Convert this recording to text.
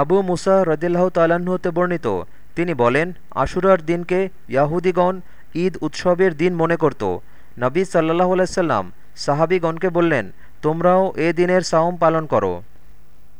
আবু মুসা রদিল্লাহ তাল্লাহ্ন হতে বর্ণিত। তিনি বলেন, আশুরার দিনকে ইয়াহুদিগণ ঈদ উৎসবের দিন মনে করত। নবী সাল্লাহ আলাইসাল্লাম সাহাবিগণকে বললেন, তোমরাও এ দিনের সাওম পালন করো।